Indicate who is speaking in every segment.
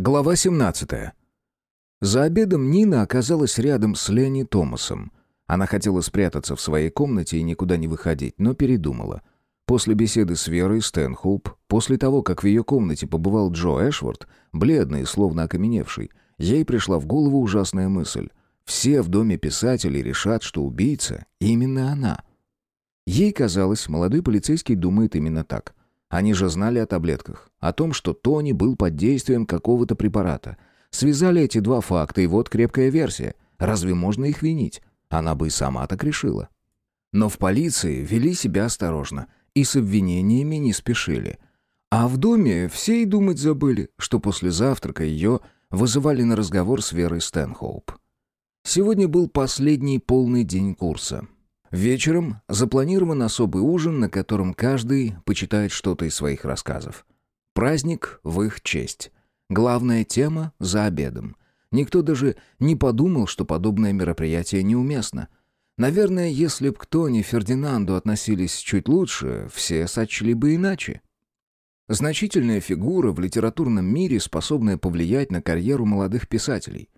Speaker 1: Глава 17. За обедом Нина оказалась рядом с Ленни Томасом. Она хотела спрятаться в своей комнате и никуда не выходить, но передумала. После беседы с Верой Стэнхоуп, после того, как в ее комнате побывал Джо Эшвард, бледный и словно окаменевший, ей пришла в голову ужасная мысль. Все в доме писателей решат, что убийца именно она. Ей казалось, молодой полицейский думает именно так. Они же знали о таблетках, о том, что Тони был под действием какого-то препарата. Связали эти два факта, и вот крепкая версия. Разве можно их винить? Она бы и сама так решила. Но в полиции вели себя осторожно и с обвинениями не спешили. А в доме все и думать забыли, что после завтрака ее вызывали на разговор с Верой Стэнхоуп. Сегодня был последний полный день курса. Вечером запланирован особый ужин, на котором каждый почитает что-то из своих рассказов. Праздник в их честь. Главная тема за обедом. Никто даже не подумал, что подобное мероприятие неуместно. Наверное, если б к Тони Фердинанду относились чуть лучше, все сочли бы иначе. Значительная фигура в литературном мире, способная повлиять на карьеру молодых писателей.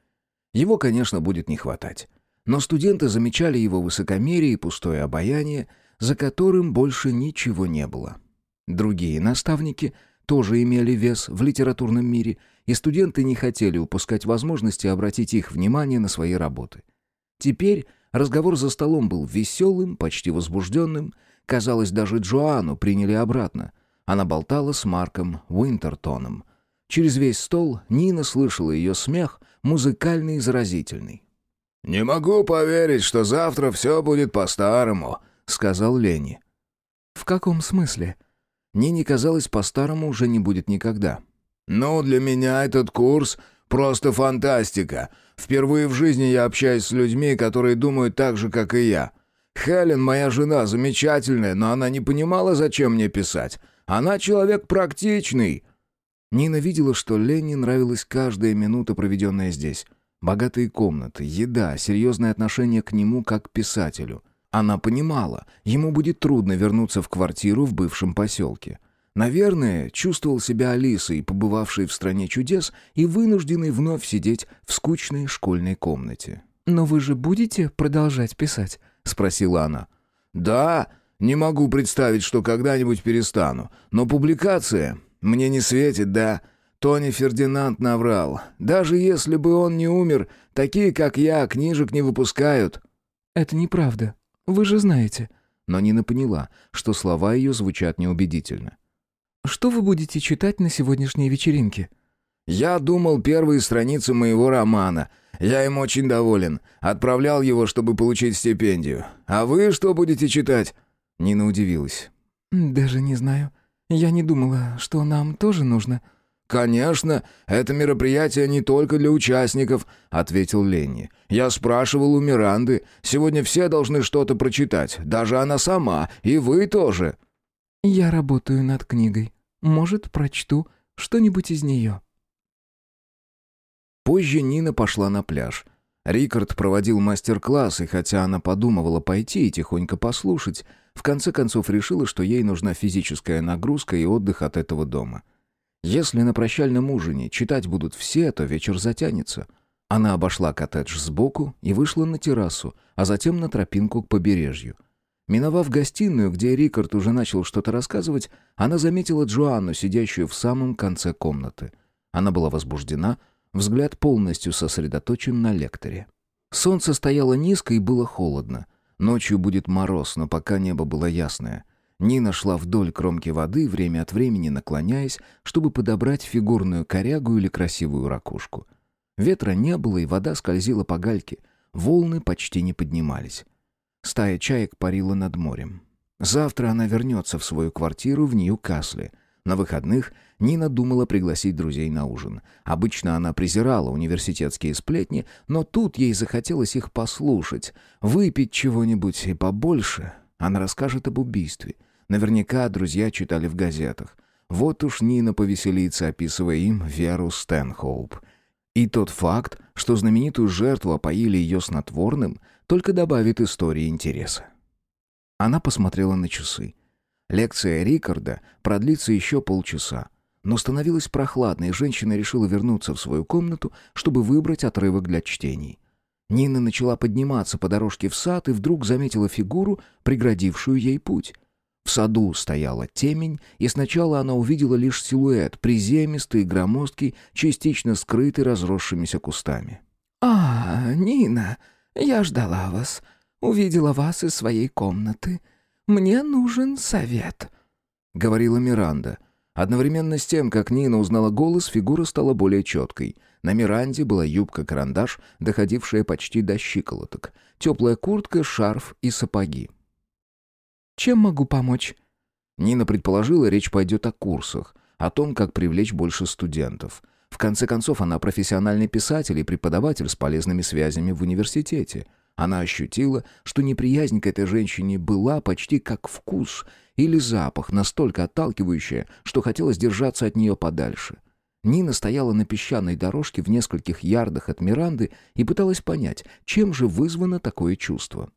Speaker 1: Его, конечно, будет не хватать. Но студенты замечали его высокомерие и пустое обаяние, за которым больше ничего не было. Другие наставники тоже имели вес в литературном мире, и студенты не хотели упускать возможности обратить их внимание на свои работы. Теперь разговор за столом был веселым, почти возбужденным. Казалось, даже Джоанну приняли обратно. Она болтала с Марком Уинтертоном. Через весь стол Нина слышала ее смех, музыкальный и заразительный.
Speaker 2: «Не могу поверить, что завтра все будет по-старому», — сказал Ленни.
Speaker 1: «В каком смысле?» Нине казалось, по-старому уже не будет никогда.
Speaker 2: «Ну, для меня этот курс просто фантастика. Впервые в жизни я общаюсь с людьми, которые думают так же, как и я. Хелен, моя жена, замечательная, но она не понимала, зачем мне писать. Она человек практичный».
Speaker 1: Нина видела, что Ленни нравилась каждая минута, проведенная здесь. Богатые комнаты, еда, серьезное отношение к нему как к писателю. Она понимала, ему будет трудно вернуться в квартиру в бывшем поселке. Наверное, чувствовал себя Алисой, побывавшей в стране чудес и вынужденной вновь сидеть в скучной школьной комнате. «Но вы же будете продолжать писать?» — спросила она.
Speaker 2: «Да, не могу представить, что когда-нибудь перестану. Но публикация мне не светит, да. Тони Фердинанд наврал. Даже если бы он не умер, такие, как я, книжек не выпускают».
Speaker 1: «Это неправда. Вы же знаете». Но Нина поняла, что слова ее звучат неубедительно. «Что вы будете читать на сегодняшней вечеринке?»
Speaker 2: «Я думал первые страницы моего романа. Я им очень доволен. Отправлял его, чтобы получить стипендию. А вы что будете читать?»
Speaker 1: Нина удивилась.
Speaker 3: «Даже не знаю. Я не думала, что нам тоже нужно...»
Speaker 2: «Конечно, это мероприятие не только для участников», — ответил Ленни. «Я спрашивал у Миранды. Сегодня все должны что-то прочитать, даже она сама, и вы тоже».
Speaker 3: «Я работаю над книгой. Может, прочту что-нибудь из нее».
Speaker 1: Позже Нина пошла на пляж. Рикард проводил мастер-класс, и хотя она подумывала пойти и тихонько послушать, в конце концов решила, что ей нужна физическая нагрузка и отдых от этого дома. Если на прощальном ужине читать будут все, то вечер затянется. Она обошла коттедж сбоку и вышла на террасу, а затем на тропинку к побережью. Миновав гостиную, где Рикард уже начал что-то рассказывать, она заметила Джоанну, сидящую в самом конце комнаты. Она была возбуждена, взгляд полностью сосредоточен на лекторе. Солнце стояло низко и было холодно. Ночью будет мороз, но пока небо было ясное. Нина шла вдоль кромки воды, время от времени наклоняясь, чтобы подобрать фигурную корягу или красивую ракушку. Ветра не было, и вода скользила по гальке. Волны почти не поднимались. Стая чаек парила над морем. Завтра она вернется в свою квартиру в Нью-Касле. На выходных Нина думала пригласить друзей на ужин. Обычно она презирала университетские сплетни, но тут ей захотелось их послушать, выпить чего-нибудь и побольше. Она расскажет об убийстве — Наверняка друзья читали в газетах. Вот уж Нина повеселится, описывая им Веру Стэнхоуп. И тот факт, что знаменитую жертву опоили ее снотворным, только добавит истории интереса. Она посмотрела на часы. Лекция Рикарда продлится еще полчаса. Но становилось прохладно, и женщина решила вернуться в свою комнату, чтобы выбрать отрывок для чтений. Нина начала подниматься по дорожке в сад и вдруг заметила фигуру, преградившую ей путь. В саду стояла темень, и сначала она увидела лишь силуэт, приземистый громоздкий, частично скрытый разросшимися кустами.
Speaker 3: «А, Нина, я ждала вас. Увидела вас из своей комнаты. Мне нужен совет», —
Speaker 1: говорила Миранда. Одновременно с тем, как Нина узнала голос, фигура стала более четкой. На Миранде была юбка-карандаш, доходившая почти до щиколоток, теплая куртка, шарф и сапоги.
Speaker 3: «Чем могу помочь?»
Speaker 1: Нина предположила, речь пойдет о курсах, о том, как привлечь больше студентов. В конце концов, она профессиональный писатель и преподаватель с полезными связями в университете. Она ощутила, что неприязнь к этой женщине была почти как вкус или запах, настолько отталкивающая, что хотелось держаться от нее подальше. Нина стояла на песчаной дорожке в нескольких ярдах от Миранды и пыталась понять, чем же вызвано такое чувство.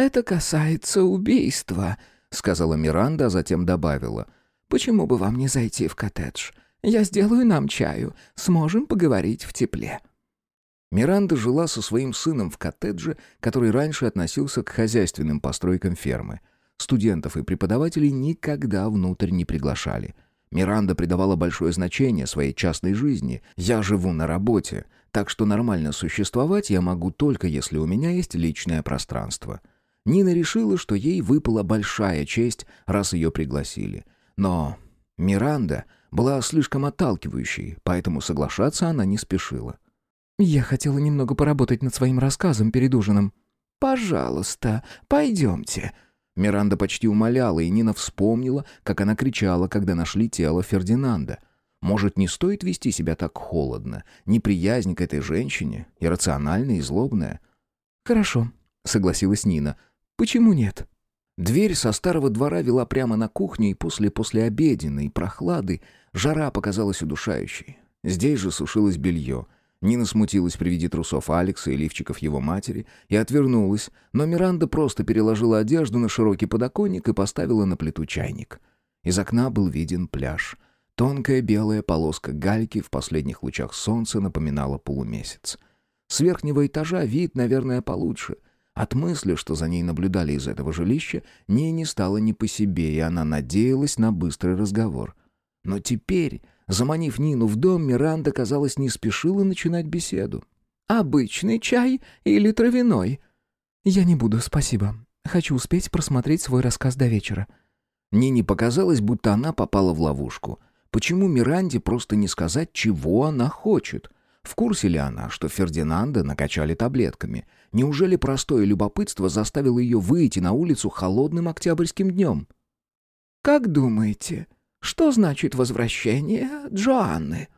Speaker 3: «Это касается убийства», — сказала Миранда, а затем добавила. «Почему бы вам не зайти в коттедж? Я сделаю нам чаю. Сможем поговорить в тепле».
Speaker 1: Миранда жила со своим сыном в коттедже, который раньше относился к хозяйственным постройкам фермы. Студентов и преподавателей никогда внутрь не приглашали. Миранда придавала большое значение своей частной жизни. «Я живу на работе, так что нормально существовать я могу только если у меня есть личное пространство». Нина решила, что ей выпала большая честь, раз ее пригласили. Но Миранда была слишком отталкивающей, поэтому соглашаться она не спешила.
Speaker 3: «Я хотела немного поработать над своим рассказом перед ужином». «Пожалуйста, пойдемте».
Speaker 1: Миранда почти умоляла, и Нина вспомнила, как она кричала, когда нашли тело Фердинанда. Может, не стоит вести себя так холодно? Неприязнь к этой женщине, иррациональная и злобная.
Speaker 3: «Хорошо», — согласилась Нина. «Почему нет?»
Speaker 1: Дверь со старого двора вела прямо на кухню, и после послеобеденной прохлады жара показалась удушающей. Здесь же сушилось белье — Нина смутилась при виде трусов Алекса и лифчиков его матери и отвернулась, но Миранда просто переложила одежду на широкий подоконник и поставила на плиту чайник. Из окна был виден пляж. Тонкая белая полоска гальки в последних лучах солнца напоминала полумесяц. С верхнего этажа вид, наверное, получше. От мысли, что за ней наблюдали из этого жилища, Нине стало не по себе, и она надеялась на быстрый разговор. Но теперь Заманив Нину в дом, Миранда, казалось, не спешила начинать беседу.
Speaker 3: «Обычный чай или травяной?» «Я не буду, спасибо. Хочу успеть просмотреть свой рассказ до вечера».
Speaker 1: Нине показалось, будто она попала в ловушку. Почему Миранде просто не сказать, чего она хочет? В курсе ли она, что Фердинанда накачали таблетками? Неужели простое любопытство заставило ее выйти на улицу холодным октябрьским днем?
Speaker 3: «Как думаете, что значит возвращение Джоанны?»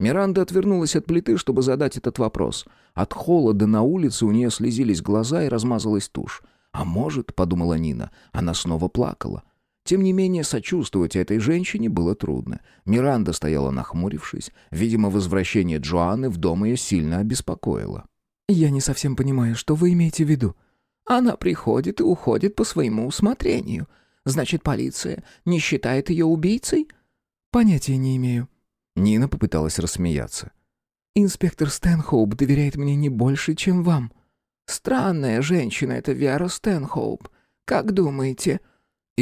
Speaker 1: Миранда отвернулась от плиты, чтобы задать этот вопрос. От холода на улице у нее слезились глаза и размазалась тушь. «А может, — подумала Нина, — она снова плакала». Тем не менее, сочувствовать этой женщине было трудно. Миранда стояла нахмурившись. Видимо, возвращение Джоанны в дом ее сильно обеспокоило.
Speaker 3: «Я не совсем понимаю, что вы имеете в виду?»
Speaker 4: «Она приходит и уходит по своему усмотрению. Значит, полиция не считает ее убийцей?
Speaker 3: Понятия не имею.
Speaker 1: Нина попыталась рассмеяться.
Speaker 3: Инспектор Стэнхоуп доверяет мне не больше, чем вам.
Speaker 4: Странная женщина эта Вера Стэнхоуп. Как думаете?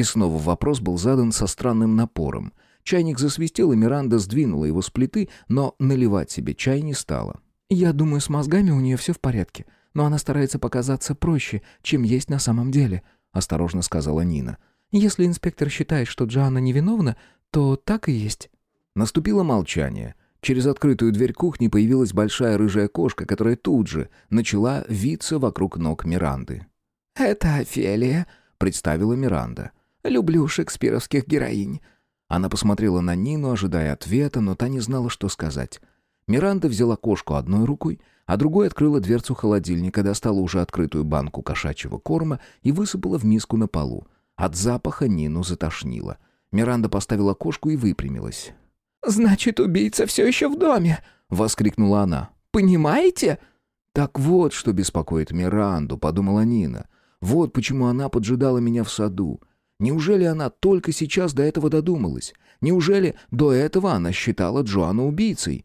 Speaker 1: И снова вопрос был задан со странным напором. Чайник засвистел, и Миранда сдвинула его с плиты, но наливать себе чай не стала.
Speaker 3: «Я думаю, с мозгами у нее все в порядке, но она старается показаться проще, чем есть на самом деле», — осторожно сказала Нина. Если инспектор считает, что Джоанна невиновна, то так и есть».
Speaker 1: Наступило молчание. Через открытую дверь кухни появилась большая рыжая кошка, которая тут же начала виться вокруг ног Миранды.
Speaker 4: «Это Офелия», —
Speaker 1: представила Миранда.
Speaker 4: «Люблю шекспировских героинь».
Speaker 1: Она посмотрела на Нину, ожидая ответа, но та не знала, что сказать. Миранда взяла кошку одной рукой, а другой открыла дверцу холодильника, достала уже открытую банку кошачьего корма и высыпала в миску на полу. От запаха Нину затошнило. Миранда поставила кошку и выпрямилась.
Speaker 4: «Значит, убийца все еще в доме!» — воскликнула она. «Понимаете?»
Speaker 1: «Так вот, что беспокоит Миранду», — подумала Нина. «Вот почему она поджидала меня в саду. Неужели она только сейчас до этого додумалась? Неужели до этого она считала Джоанну убийцей?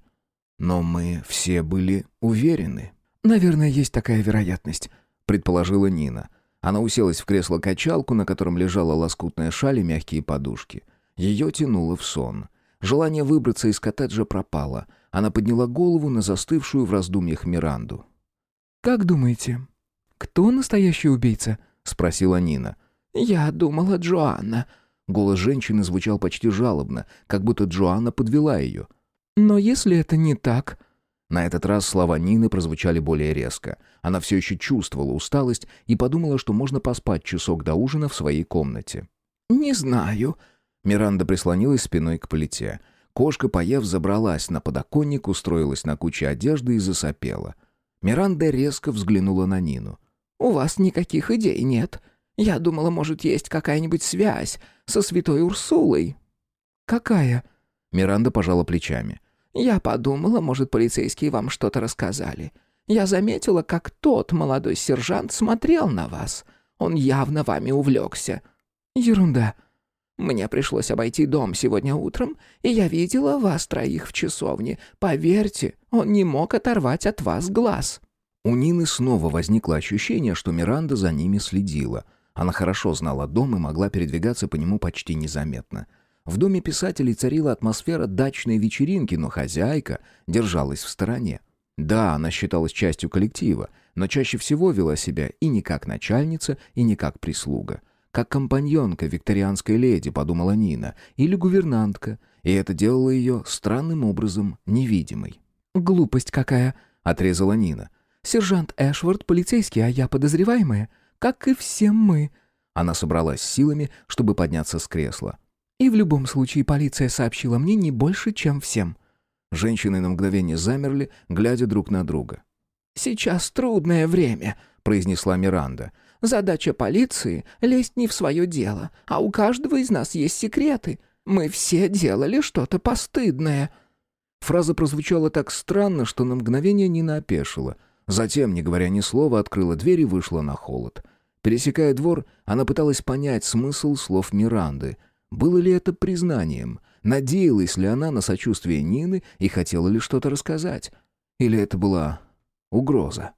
Speaker 1: Но мы все были уверены.
Speaker 3: «Наверное, есть такая вероятность», —
Speaker 1: предположила Нина. Она уселась в кресло-качалку, на котором лежала лоскутная шаль и мягкие подушки. Ее тянуло в сон. Желание выбраться из коттеджа пропало. Она подняла голову на застывшую в раздумьях Миранду.
Speaker 3: «Как думаете, кто настоящий убийца?»
Speaker 1: — спросила Нина.
Speaker 4: «Я думала, Джоанна».
Speaker 1: Голос женщины звучал почти жалобно, как будто Джоанна подвела ее.
Speaker 3: «Но если это не так...»
Speaker 1: На этот раз слова Нины прозвучали более резко. Она все еще чувствовала усталость и подумала, что можно поспать часок до ужина в своей комнате.
Speaker 4: «Не знаю».
Speaker 1: Миранда прислонилась спиной к плите. Кошка, поев, забралась на подоконник, устроилась на куче одежды и засопела. Миранда резко взглянула на Нину.
Speaker 4: «У вас никаких идей нет. Я думала, может, есть какая-нибудь связь со святой Урсулой».
Speaker 3: «Какая?»
Speaker 1: Миранда пожала плечами.
Speaker 4: «Я подумала, может, полицейские вам что-то рассказали. Я заметила, как тот молодой сержант смотрел на вас. Он явно вами увлекся».
Speaker 3: «Ерунда».
Speaker 4: «Мне пришлось обойти дом сегодня утром, и я видела вас троих в часовне. Поверьте, он не мог оторвать от вас глаз».
Speaker 1: У Нины снова возникло ощущение, что Миранда за ними следила. Она хорошо знала дом и могла передвигаться по нему почти незаметно. В доме писателей царила атмосфера дачной вечеринки, но хозяйка держалась в стороне. Да, она считалась частью коллектива, но чаще всего вела себя и не как начальница, и не как прислуга. Как компаньонка викторианской леди, подумала Нина, или гувернантка, и это делало ее странным образом невидимой.
Speaker 3: «Глупость какая!»
Speaker 1: — отрезала Нина.
Speaker 3: «Сержант Эшвард полицейский, а я подозреваемая, как и все мы».
Speaker 1: Она собралась силами, чтобы подняться с кресла.
Speaker 3: И в любом случае полиция сообщила мне не больше, чем всем».
Speaker 1: Женщины на мгновение замерли, глядя друг на друга.
Speaker 4: «Сейчас трудное время», — произнесла Миранда. «Задача полиции — лезть не в свое дело, а у каждого из нас есть секреты. Мы все делали что-то постыдное».
Speaker 1: Фраза прозвучала так странно, что на мгновение Нина опешила. Затем, не говоря ни слова, открыла дверь и вышла на холод. Пересекая двор, она пыталась понять смысл слов Миранды — было ли это признанием? Надеялась ли она на сочувствие Нины и хотела ли что-то рассказать? Или это была угроза?